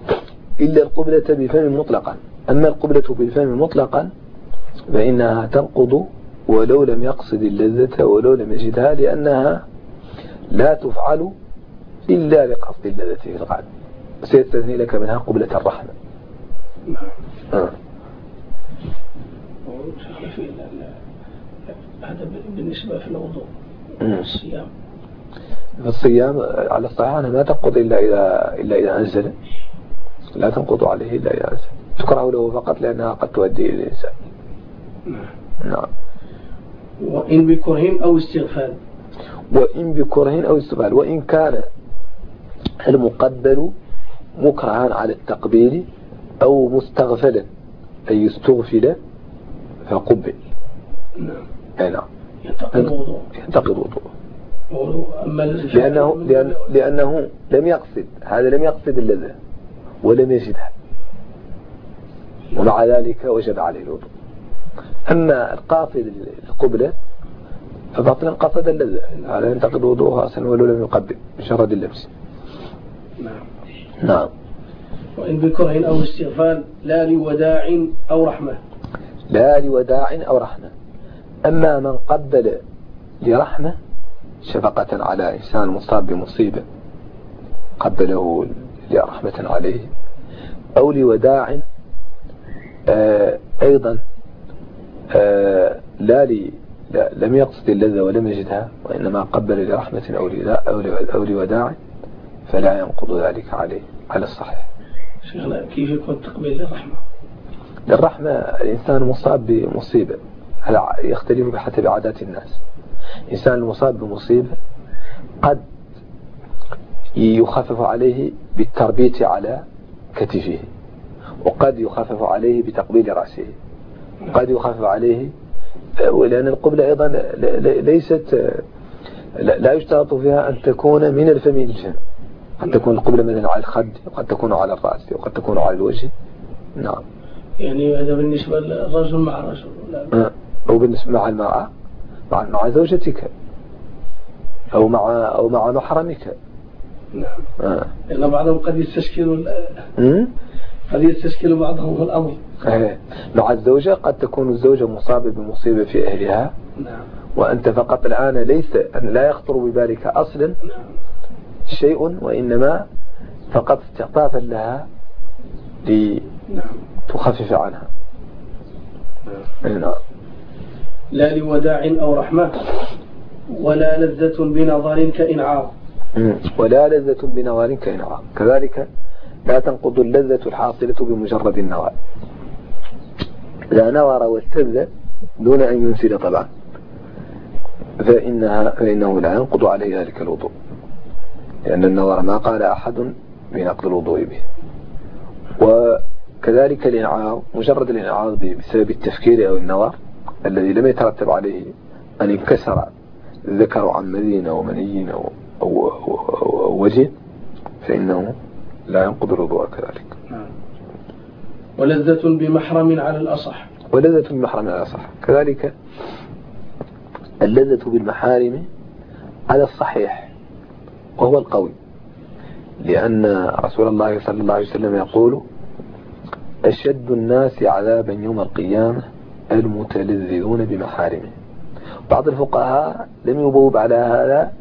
إلا القبلة بفم مطلقا. أما القبلة بفم مطلقا فإنها تنقض ولو لم يقصد اللذة ولو لم يجدها لأنها لا تفعل إلا لقصد اللذة في الغالب. سيستثني لك منها قبلة الرحمة نعم آه. هذا بالنسبة في الوضوء. الصيام. الصيام على الصحيح أنها ما تنقض إلا إذا إلا إذا أنزل. لا تنقض عليه إلا إذا أنزل. تكره له فقط لأنها قد تؤدي إلى الإنسان نعم, نعم. وإن بكره أو استغفال وإن بكره أو استغفال وإن كان المقبل مكرها على التقبيل أو مستغفلا أي يستغفل فقبل. نعم. نعم. ينتقض وضوء ينتقض وضوء لأنه, لأن لأنه لم يقصد. هذا لم يقصد اللذة ولم يجدها ومع ذلك وجب عليه الوضوء. أما القاصد القبلة فبطلا قصد اللذة على ينتقد وضوءها أصلا ولو لم يقبل مجرد اللبس. نعم. نعم. وإن بكره أو استغفال لا لوداع أو رحمة. لا لوداع أو رحمة. أما من قبل لرحمة شفقة على إنسان مصاب بمصيبة قبله لرحمة عليه. أو لوداع آه أيضا آه لا لي لا لم يقصد اللذة ولم يجدها وإنما قبل لرحمة أو أو لوداع فلا ينقض ذلك عليه على الصحيح. شيخنا كيف يكون تقبيل للرحمة؟ للرحمة الإنسان مصاب بمصيبة. يختلف بحسب عادات الناس؟ الإنسان المصاب بمصيبة قد يخفف عليه بالتربية على كتفه وقد يخفف عليه بتقبيل رأسه وقد يخفف عليه ولأن القبلة أيضا ليست لا يشترط فيها أن تكون من الفم الجن قد تكون القبلة مثلا على الخد وقد تكون على الرأس وقد تكون على الوجه. نعم. يعني هذا بالنسبة للرجل مع الرجل. لا أو بالنسبة مع المرأة مع مع زوجتك أو مع أو مع محرمك. نعم. آه. لأن بعضهم قد يستشكل قد يستشكل بعضهم الأمر. إيه. مع الزوجة قد تكون الزوجة مصابة بمصيبة في أهلها. نعم. وأنت فقط الآن ليس أن لا يخطر ببالك أصلا نعم. شيء وإنما فقط استعطافا لها لتخفف عنها. نعم. لا لوداع أو رحمة ولا لذة بنظر كإنعام ولا لذة بنظر كإنعام كذلك لا تنقض اللذة الحاصلة بمجرد النوار لا نور واستذ دون أن ينسل طبعا فإنها فإنه لا ينقض عليه ذلك الوضوء. لأن النظر ما قال أحد بنقض الوضوء به. وكذلك الإنعاض مجرد الإنعاض بسبب التفكير أو النظر الذي لم يترتب عليه أن انكسر الذكر عن مذين أو مني أو, وجه فإنه لا ينقض الوضوء كذلك. ولذة بمحرم على الأصح. ولذة بمحرم على الأصح. كذلك اللذة بالمحارم على الصحيح وهو القوي لأن رسول الله صلى الله عليه وسلم يقول أشد الناس عذابا يوم القيامة المتلذذون بمحارمه بعض الفقهاء لم يبوب على هذا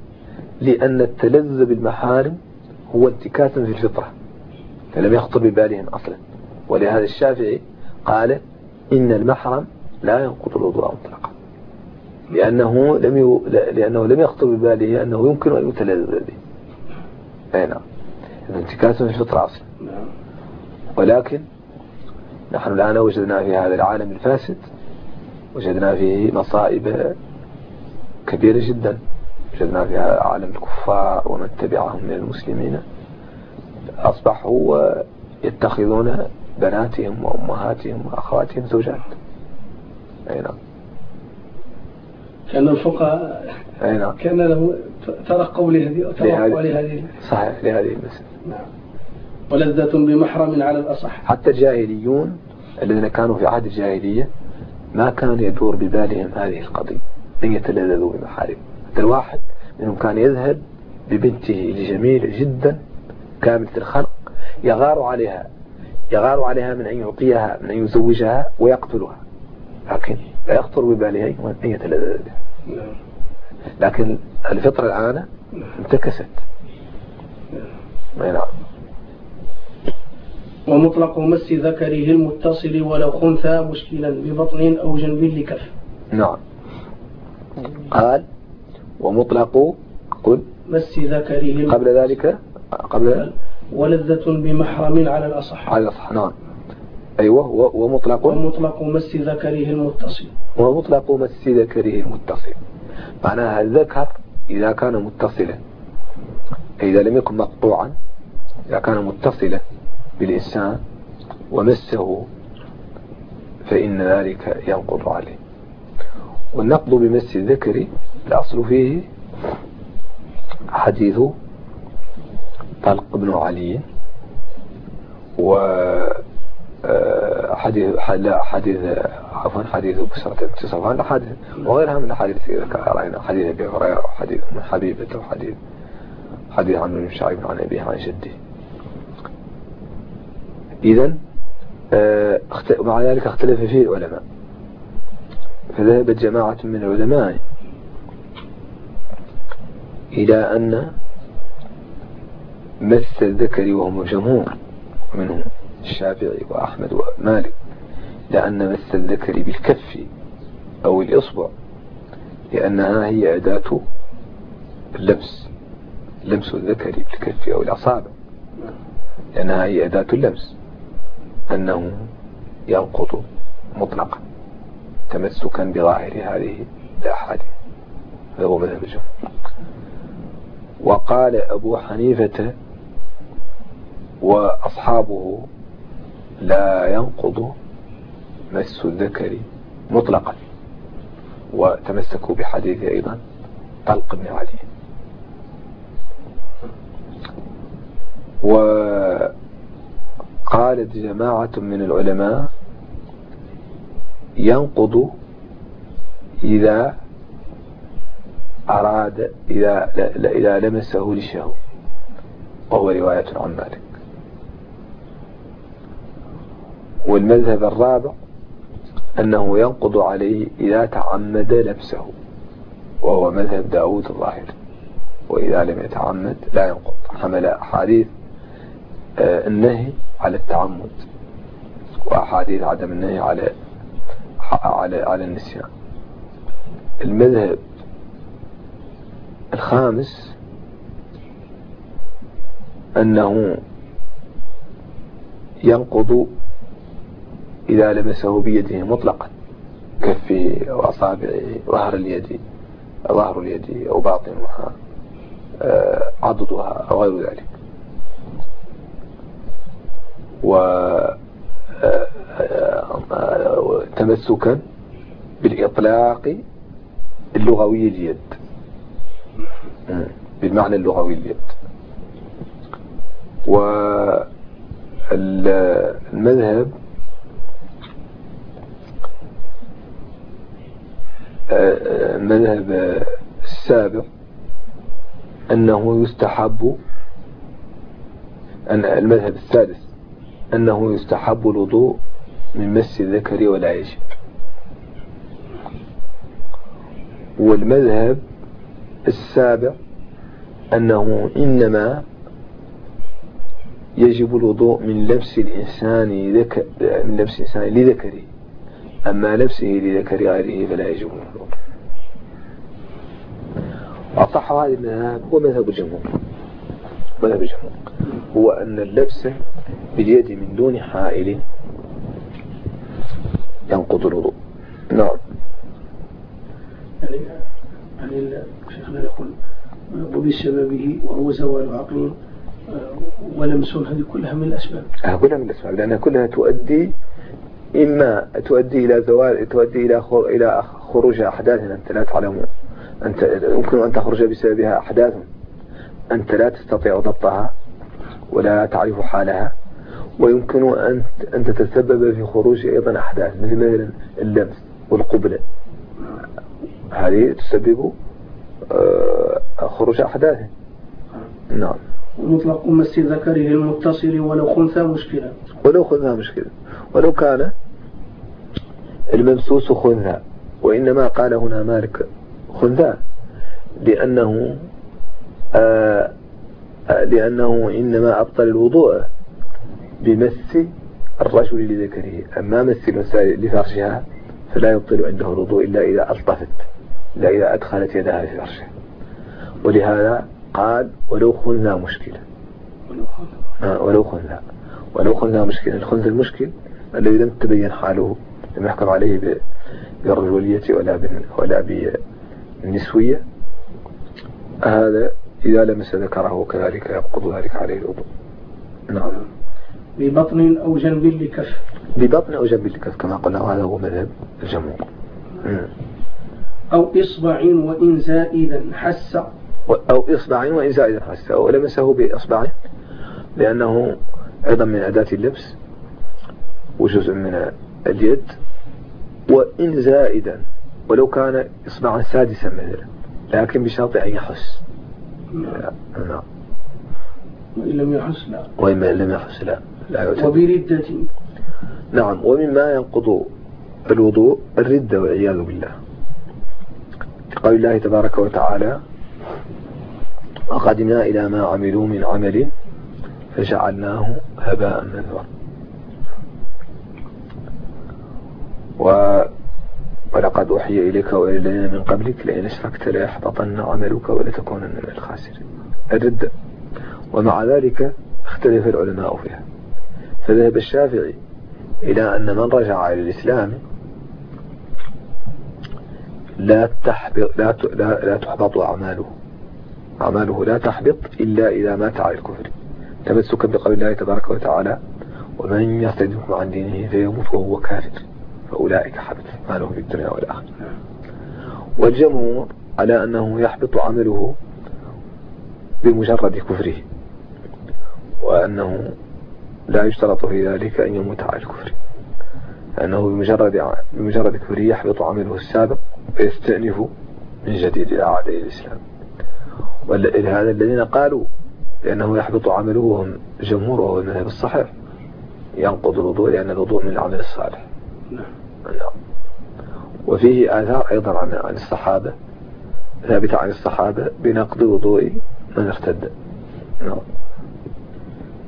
لأن التلذذ بالمحارم هو انتكاس في الفطرة فلم يخطر ببالهم أصلا. ولهذا الشافعي قال إن المحرم لا ينقض الوضوء مطلقا. لأنه لم ي... لأنه لم يخطر بباله أنه يمكن أن يتلذذ به. أي نعم. انتكاس في الفطرة أصلا. ولكن نحن الآن وجدنا في هذا العالم الفاسد وجدنا فيه مصائب كبيرة جدا. وجدنا في عالم الكفار ومن تبعهم من المسلمين. أصبحوا يتخذون بناتهم وأمهاتهم وأخواتهم زوجات. أي نعم. كأن الفقهاء أي نعم. كأن له ترقوا لهذه ترقوا لهذه صحيح لهذه المسألة. نعم. ولذة بمحرم على الأصح. حتى الجاهليون الذين كانوا في عهد الجاهلية ما كان يدور ببالهم هذه القضية أن يتلذذوا بمحارم حتى الواحد منهم كان يذهب ببنته لجميلة جدا كاملة الخلق يغار عليها يغار عليها من أن يعطيها من أن يزوجها ويقتلها. لكن لا يخطر بباله أن يتلذذ بها. لكن الفطرة الآن انتكست نعم. ومطلق مس ذكره المتصل ولو خنثى مشكلا ببطن أو جنب لكف. نعم. قال ومطلق قل مس ذكره قبل ذلك؟ قبل؟ ولذة بمحرم على الأصح. على الأصح نعم. أيوة ومطلق ومطلق مس ذكره المتصل. ومطلق مس ذكره المتصل. معناها الذكر إذا كان متصلا. إذا لم يكن مقطوعا إذا كان متصلا. بالإنسان ومسه فإن ذلك ينقض عليه. والنقض بمس الذكر الأصل فيه حديث طلق بن علي و آه، حديث حديث عفوا حديث بسرة صفوان حديث وغيرها من الأحاديث إذا رأينا حديث أبي هريرة وحديث من حبيبة وحديث حديث عن ابن شعيب عن أبيه عن جده. إذا آه، مع ذلك اختلف فيه العلماء. فذهبت جماعة من العلماء إلى أن مس الذكر وهم جمهور منهم الشافعي وأحمد ومالك لأن مس الذكر بالكف أو الإصبع لأنها هي أداة اللمس لمس الذكر بالكف أو الأصابع لأنها هي أداة اللمس. أنه ينقض مطلقا تمسكا بظاهر هذه الأحاديث هذا هو مذهب الجمهور. وقال أبو حنيفة وأصحابه لا ينقض مس الذكر مطلقا وتمسكوا بحديث أيضا طلق بن علي. وقالت جماعة من العلماء ينقض إذا أراد إذا, إذا لمسه للشهو وهو رواية عن مالك. والمذهب الرابع أنه ينقض عليه إذا تعمد لبسه وهو مذهب داود الظاهر وإذا لم يتعمد لا ينقض. حمل أحاديث آه، النهي على التعمد وأحاديث عدم النهي على على على النسيان. المذهب الخامس أنه ينقض إذا لمسه بيده مطلقا كفه أو أصابعه ظهر اليد ظهر اليد أو باطنها آه، عضدها أو غير ذلك. و آه، بالإطلاق اللغوي اليد. بالمعنى اللغوي اليد. والمذهب المذهب السابع أنه يستحب أن المذهب السادس أنه يستحب الوضوء من مس الذكر ولا يجب. والمذهب السابع أنه إنما يجب الوضوء من لبس الإنسان. من لبس الإنسان لذكره. أما لبسه لذكر غيره فلا يجب الوضوء. أصح هذه المذهب هو مذهب الجمهور. مذهب الجمهور هو أن اللبس باليد من دون حائل ينقض الوضوء. نعم. يعني يعني شيخنا يقول وبسببه وهو زوال عقل ولمس هذه كلها من الأسباب. كلها من الأسباب. لأنها كلها تؤدي إما تؤدي إلى زوال تؤدي إلى إلى خروج أحداث أنت لا تعلم أنت يمكن أن تخرج بسببها أحداث. أنت لا تستطيع ضبطها ولا تعرف حالها ويمكن أن أن تتسبب في خروج أيضا أحداث مثل مثلا اللمس والقبلة هذه تسبب آه، خروج أحداث. نعم. مطلق مس ذكره المتصل ولو خنثى مشكلة. ولو خنثى مشكلة. ولو كان الممسوس خنثى وإنما قال هنا مالك خنثى لأنه لأنه إنما أبطل الوضوء بمس الرجل لذكره. أما مس الأنثى لفرشها فلا يبطل عنده الوضوء إلا إذا ألطفت إلا إذا أدخلت يدها في فرشها ولهذا قال ولو خنثى مشكلة آه ولو خنثى ولو خنثى مشكلة الخنثى المشكل الذي لم تبين حاله لم يحكم عليه بالرجولية ولا ولا بالنسوية هذا إذا لمس ذكره كذلك ينقض ذلك عليه الوضوء نعم. ببطن أو جنب لكف ببطن أو جنب لكف كما قلنا وهذا هو مذهب الجمهور. أو إصبع وإن زائدا حس. أو إصبع وإن زائدا حس. أو لمسه بإصبعه لأنه أيضا من أداة اللبس وجزء من اليد. وإن زائدا ولو كان إصبعا سادسا مثلا لكن بشرط أن يحس. نعم وإن لم يحس لا. وإن لم يحس لا. لا يعتبر وبردة. نعم ومما ينقض الوضوء الردة والعياذ بالله. قال الله تبارك وتعالى وقدمنا إلى ما عملوا من عمل فجعلناه هباء منثورا. ولقد أوحي إليك وإلى من قبلك لئن أشركت ليحبطن عملك ولتكونن من الخاسرين. الردة ومع ذلك اختلف العلماء فيها. فذهب الشافعي إلى أن من رجع إلى الإسلام لا تحبط لا لا, لا تحبط أعماله. أعماله لا تحبط إلا إذا مات على الكفر. تمسكا بقول الله تبارك وتعالى ومن يرتد عن دينه فيموت وهو كافر. فأولئك حبط أعماله في الدنيا والآخرة. والجمهور على أنه يحبط عمله بمجرد كفره وأنه لا يشترط في ذلك أن يموت على الكفر. لأنه بمجرد بمجرد كفره يحبط عمله السابق ويستأنف من جديد إلى عادة الإسلام. ولهذا الذين قالوا لأنه يحبط عمله وهم جمهور وهو المذهب الصحيح ينقض الوضوء لأن الوضوء من العمل الصالح. نعم. وفيه آثار أيضا عن عن الصحابة ثابتة عن الصحابة بنقض وضوء من ارتد نعم.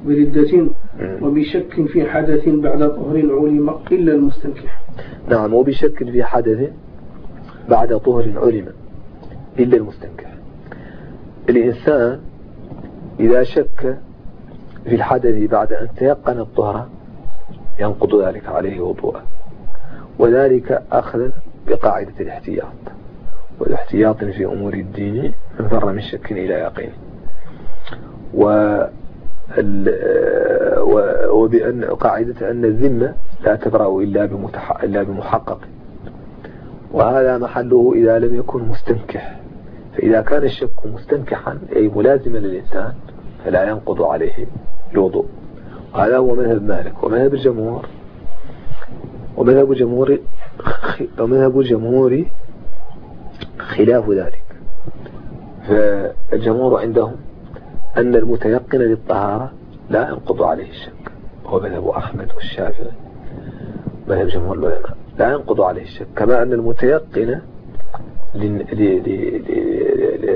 بردة وبشك في حدث بعد طهر علم إلا المستنكح. نعم وبشك في حدث بعد طهر علم إلا المستنكح. الإنسان إذا شك في الحدث بعد أن تيقن الطهر ينقض ذلك عليه وضوءه. وذلك أخذا بقاعدة الاحتياط. والاحتياط في أمور الدين من فر من شك إلى يقين. و وبأن قاعدة أن الذمة لا تبرأ إلا إلا بمحقق. وهذا محله إذا لم يكن مستنكح. فإذا كان الشك مستنكحا أي ملازما للإنسان فلا ينقض عليه الوضوء. هذا هو مذهب مالك. ومذهب الجمهور ومذهب الجمهور ومذهب الجمهور خلاف ذلك. فالجمهور عندهم أن المتيقن للطهارة لا ينقض عليه الشك. هو مذهب أحمد والشافعي مذهب جمهور العلماء لا ينقض عليه الشك. كما أن المتيقن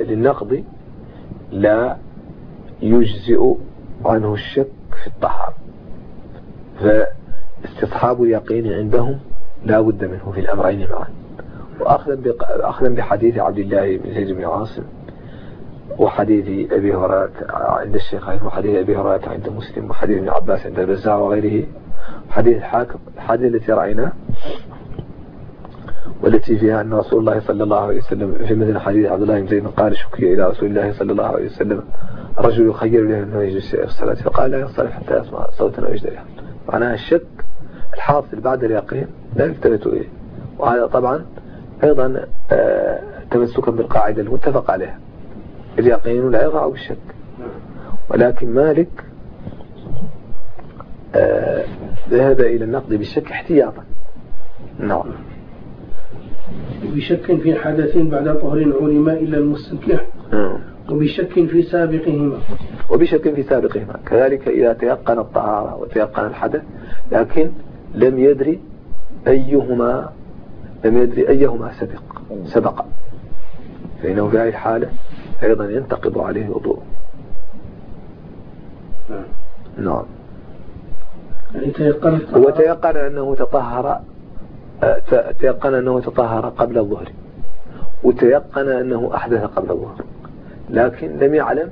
للنقض لا يجزئ عنه الشك في الطهارة. فاستصحاب اليقين عندهم لا بد منه في الأمرين معا. وأخذا بحديث عبد الله بن زيد بن عاصم وحديث أبي هريرة عند الشيخين وحديث أبي هريرة عند مسلم وحديث ابن عباس عند البزار وغيره. حديث الحاكم الحديث التي رأيناه والتي فيها أن رسول الله صلى الله عليه وسلم في مثل حديث عبد الله بن زيد قال شكي إلى رسول الله صلى الله عليه وسلم رجل يخير له أنه يجلس في الصلاة. فقال لا يصلي حتى يسمع صوتا أو معناها الشك الحاصل بعد اليقين لا يلتفت إليه وهذا طبعا أيضا آه، تمسكا بالقاعدة المتفق عليها. اليقين لا يقع بالشك. ولكن مالك آه، ذهب إلى النقد بالشك احتياطا. نعم. بشك في حدث بعد طهر علم إلا المستنكح. نعم. وبشك في سابقهما. وبشك في سابقهما. كذلك إذا تيقن الطهارة وتيقن الحدث لكن لم يدري أيهما لم يدري أيهما سبق سبق. فإنه في هذه الحالة أيضا ينتقض عليه وضوء نعم, هو تيقن أنه تطهر آه، تيقن أنه تطهر قبل الظهر. وتيقن أنه أحدث قبل الظهر. لكن لم يعلم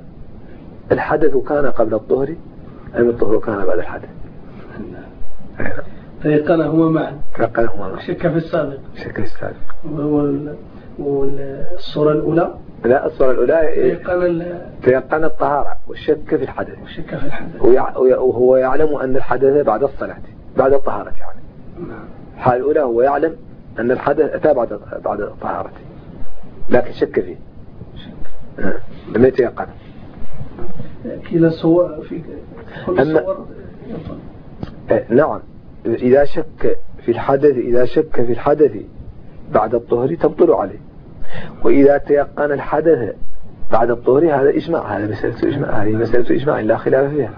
الحدث كان قبل الظهر أم الظهر كان بعد الحدث. تيقنهما معا. تيقنهما معا. شك في السابق. شك في السابق. والصورة الأولى. لا الصورة الأولى تيقن تيقن الطهارة والشك في الحدث. والشك في الحدث. وهو يعلم أن الحدث بعد الصلاة بعد الطهارة يعني. نعم. الحالة الأولى هو يعلم أن الحدث أتى بعد بعد الطهارة. لكن شك فيه. آه. لم يتيقن. كلا سواء في كل أما آه، نعم. إذا شك في الحدث إذا شك في الحدث بعد الطهر تبطل عليه. وإذا تيقن الحدث بعد الطهر هذا إجماع هذا مسألة إجماع هذه مسألة إجماع لا خلاف فيها.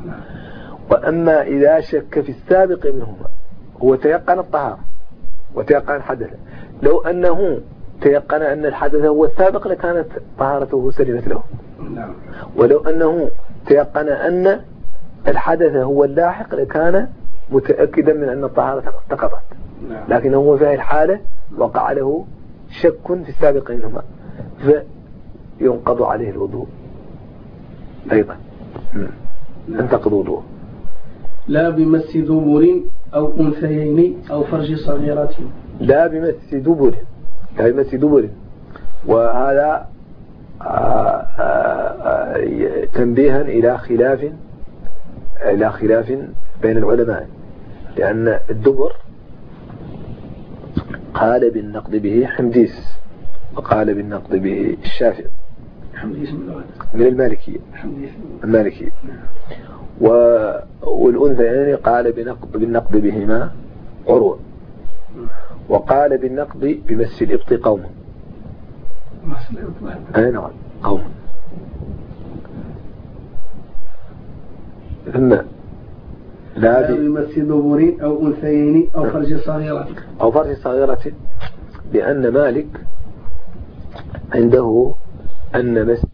وأما إذا شك في السابق منهما هو تيقن الطهارة وتيقن الحدث. لو أنه تيقن أن الحدث هو السابق لكانت طهارته سلمت له. نعم. ولو أنه تيقن أن الحدث هو اللاحق لكان متأكدا من أن الطهارة انتقضت نعم. لكن هو في هذه الحالة وقع له شك في السابق منهما فينقض عليه الوضوء. أيضا. نعم. انتقض وضوء لا بمس دبر أو أنثيين أو فرج صغيرة لا بمس دبر لا بمس دبر وهذا آه، آه، آه، تنبيها إلى خلاف إلى خلاف بين العلماء. لأن الدبر قال بالنقد به حمديس وقال بالنقد به الشافعي. من المالكية. المالكية. و... والأنثيين قال بنقد بالنقد بهما عروة. وقال بالنقد بمس الإبط قوما أي نعم قوما ثم لا بمس دبر أو أنثيين أو فرج صغيرة. أو فرج صغيرة لأن مالك عنده أن مس